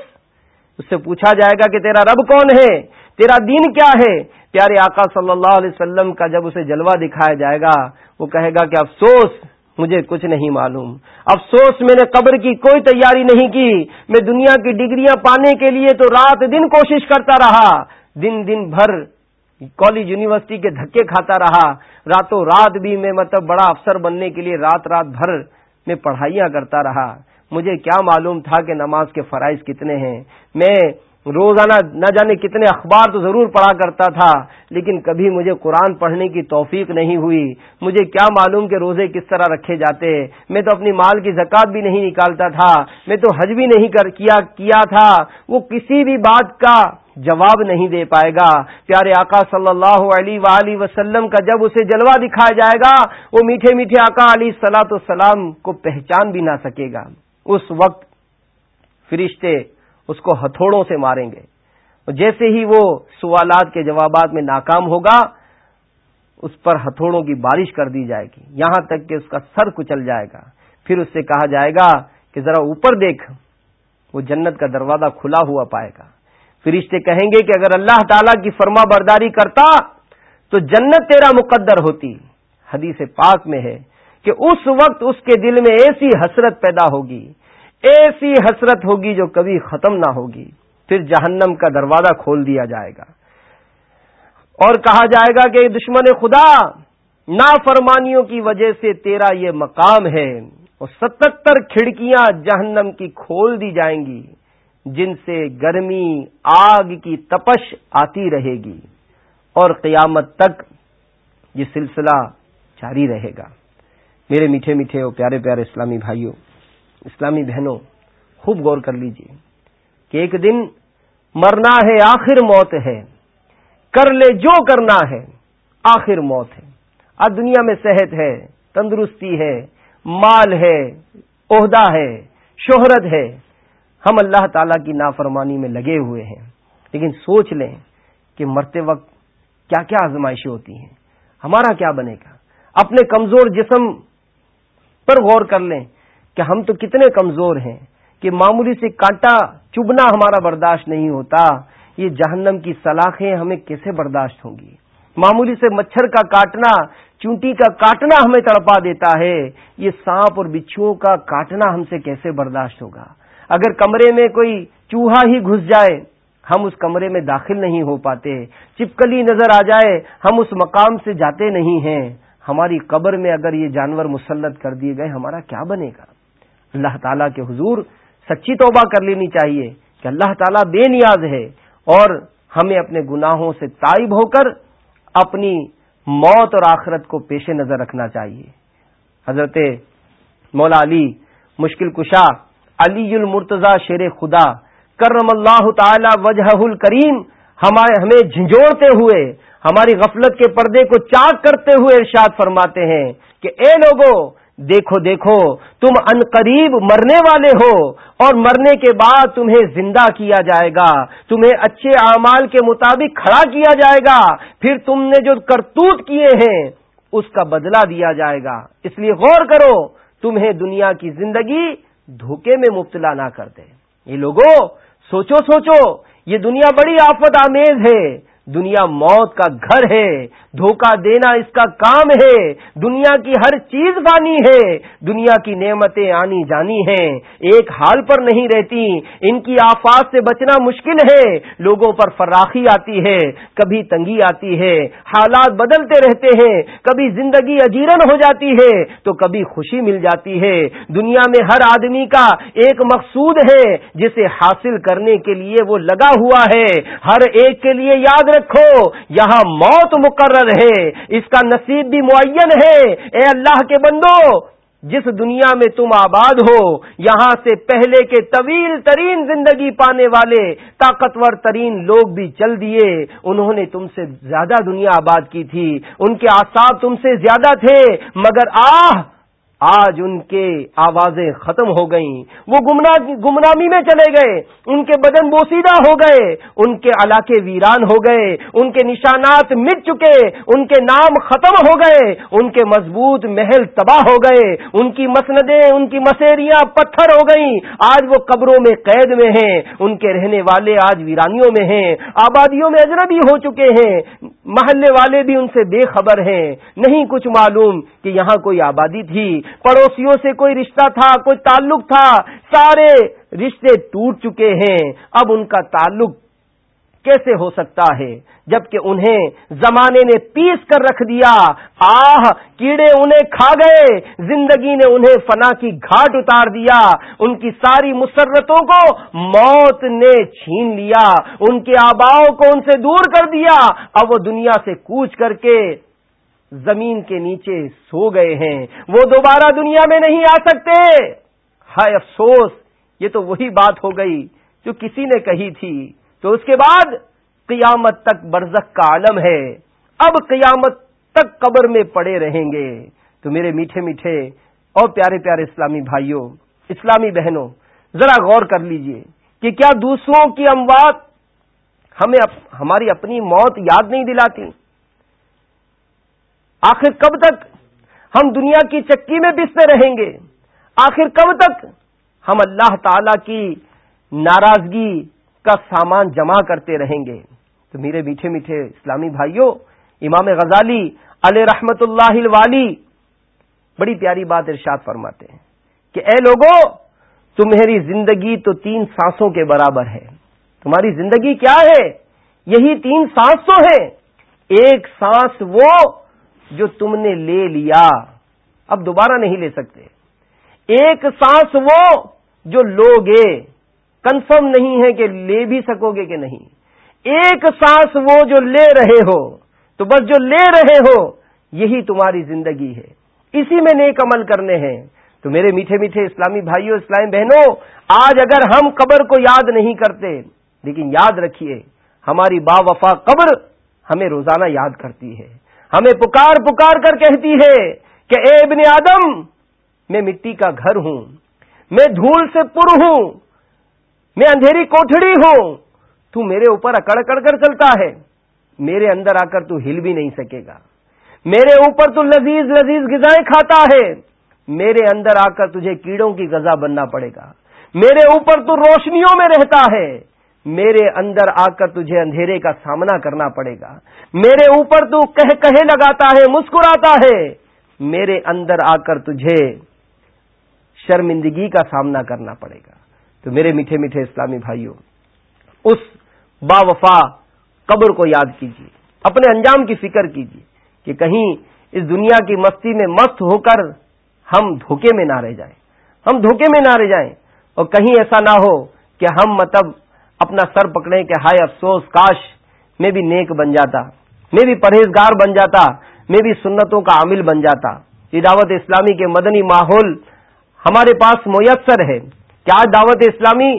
اس سے پوچھا جائے گا کہ تیرا رب کون ہے؟ تیرا دین کیا ہے؟ پیارے آقا صلی اللہ علیہ وسلم کا جب اسے جلوہ دکھایا جائے گا، وہ کہے گا کہ افسوس! مجھے کچھ نہیں معلوم۔ افسوس، میں نے قبر کی کوئی تیاری نہیں کی۔ میں دنیا کی ڈگریاں پانے کے لیے تو رات دن کوشش کرتا رہا۔ دن دن بھر کالج، یونیورسٹی کے دھکے کھاتا رہا۔ راتوں رات بھی میں مطلب بڑا افسر بننے کے لیے رات رات بھر میں پڑھائیاں کرتا رہا۔ مجھے کیا معلوم تھا کہ نماز کے فرائض کتنے ہیں۔ میں روزانہ نہ جانے کتنے اخبار تو ضرور پڑھا کرتا تھا، لیکن کبھی مجھے قرآن پڑھنے کی توفیق نہیں ہوئی۔ مجھے کیا معلوم کہ روزے کس طرح رکھے جاتے؟ میں تو اپنی مال کی زکات بھی نہیں نکالتا تھا، میں تو حج بھی نہیں کر، کیا کیا تھا۔ وہ کسی بھی بات کا جواب نہیں دے پائے گا۔ پیارے آقا صلی اللہ علیہ وآلہ وسلم کا جب اسے جلوہ دکھایا جائے گا، وہ میٹھے میٹھے آقا علی سلاۃ السلام کو پہچان بھی نہ سکے گا۔ اس وقت فرشتے اس کو ہتھوڑوں سے ماریں گے۔ جیسے ہی وہ سوالات کے جوابات میں ناکام ہوگا، اس پر ہتھوڑوں کی بارش کر دی جائے گی۔ یہاں تک کہ اس کا سر کچل جائے گا۔ پھر اس سے کہا جائے گا کہ ذرا اوپر دیکھ، وہ جنت کا دروازہ کھلا ہوا پائے گا۔ فرشتے کہیں گے کہ اگر اللہ تعالی کی فرما برداری کرتا تو جنت تیرا مقدر ہوتی۔ حدیث پاک میں ہے کہ اس وقت اس کے دل میں ایسی حسرت پیدا ہوگی ایسی حسرت ہوگی جو کبھی ختم نہ ہوگی۔ پھر جہنم کا دروازہ کھول دیا جائے گا۔ اور کہا جائے گا کہ دشمن خدا، نافرمانیوں کی وجہ سے تیرا یہ مقام ہے اور ستتر کھڑکیاں جہنم کی کھول دی جائیں گی، جن سے گرمی، آگ کی تپش آتی رہے گی اور قیامت تک یہ سلسلہ جاری رہے گا۔ میرے میٹھے میٹھے اور پیارے پیارے اسلامی بھائیوں اسلامی بہنوں، خوب غور کر لیجیے کہ ایک دن مرنا ہے، آخر موت ہے۔ کر لے جو کرنا ہے، آخر موت ہے۔ آج دنیا میں صحت ہے، تندرستی ہے، مال ہے، عہدہ ہے، شہرت ہے۔ ہم اللہ تعالی کی نافرمانی میں لگے ہوئے ہیں۔ لیکن سوچ لیں کہ مرتے وقت کیا کیا آزمائشیں ہوتی ہیں۔ ہمارا کیا بنے گا؟ اپنے کمزور جسم پر غور کر لیں۔ کہ ہم تو کتنے کمزور ہیں کہ معمولی سے کانٹا چبنا ہمارا برداشت نہیں ہوتا، یہ جہنم کی سلاخیں ہمیں کیسے برداشت ہوں گی؟ معمولی سے مچھر کا کاٹنا، چونٹی کا کاٹنا ہمیں تڑپا دیتا ہے، یہ سانپ اور بچھوؤں کا کاٹنا ہم سے کیسے برداشت ہوگا؟ اگر کمرے میں کوئی چوہا ہی گھس جائے، ہم اس کمرے میں داخل نہیں ہو پاتے، چپکلی نظر آ جائے، ہم اس مقام سے جاتے نہیں ہیں۔ ہماری قبر میں اگر یہ جانور مسلط کر دیے گئے، ہمارا کیا بنے گا؟ اللہ تعالیٰ کے حضور سچی توبہ کر لینی چاہیے کہ اللہ تعالیٰ بے نیاز ہے اور ہمیں اپنے گناہوں سے تائب ہو کر اپنی موت اور آخرت کو پیش نظر رکھنا چاہیے۔ حضرت مولا علی مشکل کشا، علی المرتضی شیر خدا، کرم اللہ تعالی وجہ الکریم ہمیں جھنجھوڑتے ہوئے، ہماری غفلت کے پردے کو چاک کرتے ہوئے ارشاد فرماتے ہیں کہ اے لوگوں دیکھو دیکھو، تم ان قریب مرنے والے ہو اور مرنے کے بعد تمہیں زندہ کیا جائے گا، تمہیں اچھے اعمال کے مطابق کھڑا کیا جائے گا، پھر تم نے جو کرتوت کیے ہیں، اس کا بدلہ دیا جائے گا۔ اس لیے غور کرو، تمہیں دنیا کی زندگی دھوکے میں مبتلا نہ کر دے۔ یہ لوگوں سوچو سوچو، یہ دنیا بڑی آفت آمیز ہے۔ دنیا موت کا گھر ہے۔ دھوکہ دینا اس کا کام ہے۔ دنیا کی ہر چیز فانی ہے۔ دنیا کی نعمتیں آنی جانی ہیں۔ ایک حال پر نہیں رہتی۔ ان کی آفات سے بچنا مشکل ہے۔ لوگوں پر فراخی آتی ہے۔ کبھی تنگی آتی ہے۔ حالات بدلتے رہتے ہیں۔ کبھی زندگی اجیرن ہو جاتی ہے۔ تو کبھی خوشی مل جاتی ہے۔ دنیا میں ہر آدمی کا ایک مقصود ہے۔ جسے حاصل کرنے کے لیے وہ لگا ہوا ہے۔ ہر ایک کے لیے یاد رکھو، یہاں موت مقرر ہے، اس کا نصیب بھی معین ہے۔ اے اللہ کے بندو، جس دنیا میں تم آباد ہو، یہاں سے پہلے کے طویل ترین زندگی پانے والے، طاقتور ترین لوگ بھی چل دیے۔ انہوں نے تم سے زیادہ دنیا آباد کی تھی۔ ان کے آساب تم سے زیادہ تھے، مگر آہ! آج ان کے آوازیں ختم ہو گئیں۔ وہ گمنامی میں چلے گئے۔ ان کے بدن بوسیدہ ہو گئے۔ ان کے علاقے ویران ہو گئے۔ ان کے نشانات مٹ چکے۔ ان کے نام ختم ہو گئے۔ ان کے مضبوط محل تباہ ہو گئے۔ ان کی مسندیں، ان کی مسیریاں پتھر ہو گئیں۔ آج وہ قبروں میں قید میں ہیں۔ ان کے رہنے والے آج ویرانیوں میں ہیں۔ آبادیوں میں اجنبی ہو چکے ہیں۔ محلے والے بھی ان سے بے خبر ہیں۔ نہیں کچھ معلوم کہ یہاں کوئی آبادی تھی۔ پڑوسیوں سے کوئی رشتہ تھا، کوئی تعلق تھا، سارے رشتے ٹوٹ چکے ہیں۔ اب ان کا تعلق کیسے ہو سکتا ہے؟ جبکہ انہیں زمانے نے پیس کر رکھ دیا۔ آہ، کیڑے انہیں کھا گئے۔ زندگی نے انہیں فنا کی گھاٹ اتار دیا۔ ان کی ساری مسرتوں کو موت نے چھین لیا۔ ان کے آباؤں کو ان سے دور کر دیا۔ اب وہ دنیا سے کوچ کر کے زمین کے نیچے سو گئے ہیں، وہ دوبارہ دنیا میں نہیں آ سکتے۔ ہائے افسوس، یہ تو وہی بات ہو گئی جو کسی نے کہی تھی۔ تو اس کے بعد قیامت تک برزخ کا عالم ہے۔ اب قیامت تک قبر میں پڑے رہیں گے۔ تو میرے میٹھے میٹھے اور پیارے پیارے اسلامی بھائیوں، اسلامی بہنوں، ذرا غور کر لیجیے کہ کیا دوسروں کی اموات ہمیں اپ ہماری اپنی موت یاد نہیں دلاتی؟ آخر کب تک ہم دنیا کی چکی میں بستے رہیں گے؟ آخر کب تک ہم اللہ تعالی کی ناراضگی کا سامان جمع کرتے رہیں گے؟ تو میرے میٹھے میٹھے اسلامی بھائیوں، امام غزالی علیہ رحمت اللہ والی بڑی پیاری بات ارشاد فرماتے ہیں کہ اے لوگوں، تمہاری زندگی تو تین سانسوں کے برابر ہے۔ تمہاری زندگی کیا ہے؟ یہی تین سانس تو ہے ایک سانس وہ جو تم نے لے لیا۔ اب دوبارہ نہیں لے سکتے۔ ایک سانس وہ جو لوگے۔ کنفرم نہیں ہے کہ لے بھی سکو گے کہ نہیں۔ ایک سانس وہ جو لے رہے ہو۔ تو بس جو لے رہے ہو، یہی تمہاری زندگی ہے۔ اسی میں نیک عمل کرنے ہیں۔ تو میرے میٹھے میٹھے اسلامی بھائیوں اسلامی بہنوں، آج اگر ہم قبر کو یاد نہیں کرتے، لیکن یاد رکھیے، ہماری با وفا قبر ہمیں روزانہ یاد کرتی ہے۔ ہمیں پکار پکار کر کہتی ہے کہ اے ابن آدم، میں مٹی کا گھر ہوں، میں دھول سے پر ہوں، میں اندھیری کوٹڑی ہوں، تو میرے اوپر اکڑ اکڑ کر چلتا ہے، میرے اندر آ کر تو ہل بھی نہیں سکے گا، میرے اوپر تو لذیذ لذیذ غذائیں کھاتا ہے، میرے اندر آ کر تجھے کیڑوں کی غذا بننا پڑے گا، میرے اوپر تو روشنیوں میں رہتا ہے میرے اندر آ کر تجھے اندھیرے کا سامنا کرنا پڑے گا۔ میرے اوپر تو کہہ کہے لگاتا ہے، مسکراتا ہے۔ میرے اندر آ کر تجھے شرمندگی کا سامنا کرنا پڑے گا۔ تو میرے میٹھے میٹھے اسلامی بھائیوں، اس با وفا قبر کو یاد کیجیے۔ اپنے انجام کی فکر کیجیے کہ کہیں اس دنیا کی مستی میں مست ہو کر ہم دھوکے میں نہ رہ جائیں۔ ہم دھوکے میں نہ رہ جائیں۔ اور کہیں ایسا نہ ہو کہ ہم مطلب اپنا سر پکڑیں کہ ہائے افسوس، کاش میں بھی نیک بن جاتا، میں بھی پرہیزگار بن جاتا، میں بھی سنتوں کا عامل بن جاتا۔ یہ دعوت اسلامی کے مدنی ماحول ہمارے پاس میسر ہے۔ کیا دعوت اسلامی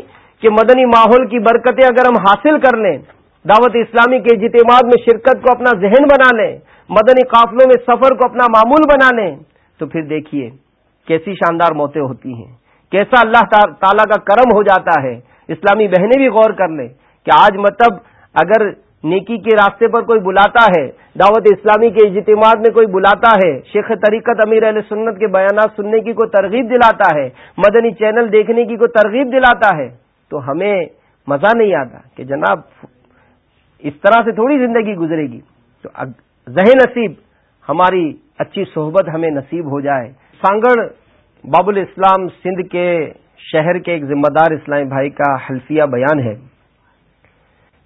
کے مدنی ماحول کی برکتیں اگر ہم حاصل کر لیں، دعوت اسلامی کے اجتماعات میں شرکت کو اپنا ذہن بنا لیں، مدنی قافلوں میں سفر کو اپنا معمول بنا لیں، تو پھر دیکھیے کیسی شاندار موتیں ہوتی ہیں۔ کیسا اللہ تعالی کا کرم ہو جاتا ہے۔ اسلامی بہنیں بھی غور کر لیں کہ آج مطلب اگر نیکی کے راستے پر کوئی بلاتا ہے، دعوت اسلامی کے اجتماعات میں کوئی بلاتا ہے، شیخ طریقت امیر علیہ سنت کے بیانات سننے کی کوئی ترغیب دلاتا ہے، مدنی چینل دیکھنے کی کوئی ترغیب دلاتا ہے، تو ہمیں مزہ نہیں آتا کہ جناب اس طرح سے تھوڑی زندگی گزرے گی۔ تو ذہن نصیب، ہماری اچھی صحبت ہمیں نصیب ہو جائے۔ سانگڑ باب الاسلام سندھ کے شہر کے ایک ذمہ دار اسلامی بھائی کا حلفیہ بیان ہے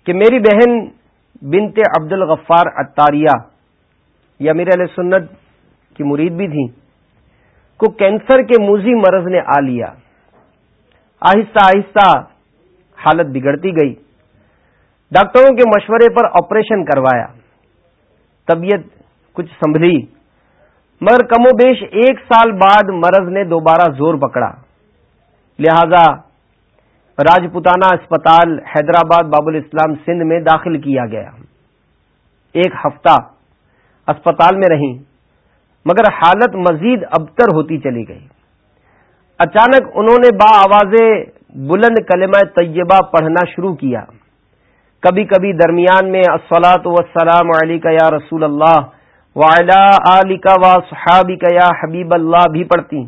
کہ میری بہن بنت عبد الغفار اتاریہ یا میرے علیہ سنت کی مرید بھی تھی کو کینسر کے موزی مرض نے آ لیا۔ آہستہ آہستہ حالت بگڑتی گئی۔ ڈاکٹروں کے مشورے پر آپریشن کروایا۔ طبیعت کچھ سنبھلی۔ مگر کم و بیش ایک سال بعد مرض نے دوبارہ زور پکڑا۔ لہذا راجپوتانہ اسپتال حیدرآباد باب الاسلام سندھ میں داخل کیا گیا۔ ایک ہفتہ اسپتال میں رہیں، مگر حالت مزید ابتر ہوتی چلی گئی۔ اچانک انہوں نے با آواز بلند کلمہ طیبہ پڑھنا شروع کیا۔ کبھی کبھی درمیان میں اسلاط وسلام علی کا یا رسول اللہ وعلا علی کا و صحابی کا یا حبیب اللہ بھی پڑھتی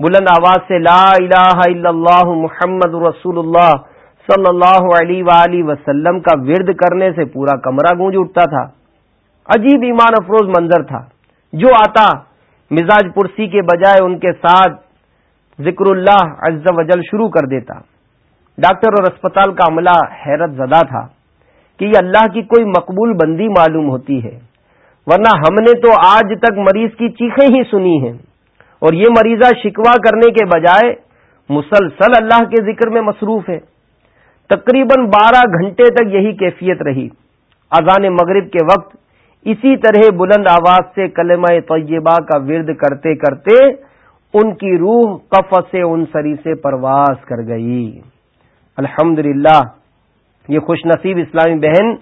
بلند آواز سے لا الہ الا اللہ محمد رسول اللہ صلی اللہ علیہ وآلہ وسلم کا ورد کرنے سے پورا کمرہ گونج اٹھتا تھا۔ عجیب ایمان افروز منظر تھا۔ جو آتا مزاج پرسی کے بجائے ان کے ساتھ ذکر اللہ عز و جل شروع کر دیتا۔ ڈاکٹر اور اسپتال کا عملہ حیرت زدہ تھا کہ یہ اللہ کی کوئی مقبول بندی معلوم ہوتی ہے۔ ورنہ ہم نے تو آج تک مریض کی چیخیں ہی سنی ہیں۔ اور یہ مریضہ شکوا کرنے کے بجائے مسلسل اللہ کے ذکر میں مصروف ہے۔ تقریباً بارہ گھنٹے تک یہی کیفیت رہی۔ اذان مغرب کے وقت اسی طرح بلند آواز سے کلمہ طیبہ کا ورد کرتے کرتے ان کی روح کف سے ان سری سے پرواز کر گئی۔ الحمد یہ خوش نصیب اسلامی بہن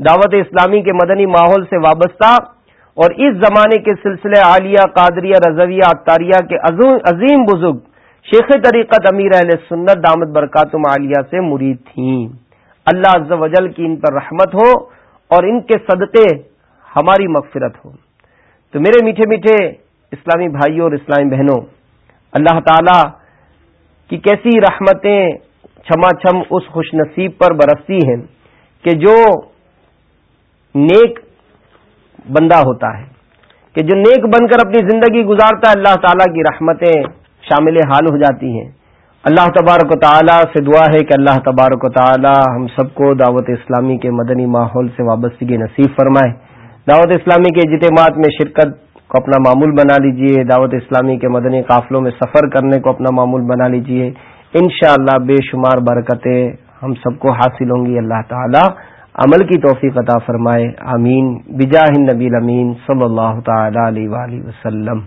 دعوت اسلامی کے مدنی ماحول سے وابستہ اور اس زمانے کے سلسلے عالیہ، قادریہ، رضویہ، اختاریہ کے عظیم بزرگ شیخ طریقت امیر اہل سنت دامت برکاتم عالیہ سے مرید تھیں۔ اللہ عز و جل کی ان پر رحمت ہو اور ان کے صدقے ہماری مغفرت ہو۔ تو میرے میٹھے میٹھے اسلامی بھائیوں اور اسلامی بہنوں، اللہ تعالی کی کیسی رحمتیں چھما چھم اس خوش نصیب پر برستی ہیں کہ جو نیک بندہ ہوتا ہے کہ جو نیک بن کر اپنی زندگی گزارتا ہے، اللہ تعالیٰ کی رحمتیں شامل حال ہو جاتی ہیں۔ اللہ تبارک و تعالیٰ سے دعا ہے کہ اللہ تبارک و تعالیٰ ہم سب کو دعوت اسلامی کے مدنی ماحول سے وابستگی نصیب فرمائے۔ دعوت اسلامی کے اجتماعات میں شرکت کو اپنا معمول بنا لیجیے۔ دعوت اسلامی کے مدنی قافلوں میں سفر کرنے کو اپنا معمول بنا لیجیے۔ انشاءاللہ بے شمار برکتیں ہم سب کو حاصل ہوں گی۔ اللہ تعالی عمل کی توفیق عطا فرمائے. آمین. بجاہ النبی امین صلی اللہ تعالی علیہ وسلم.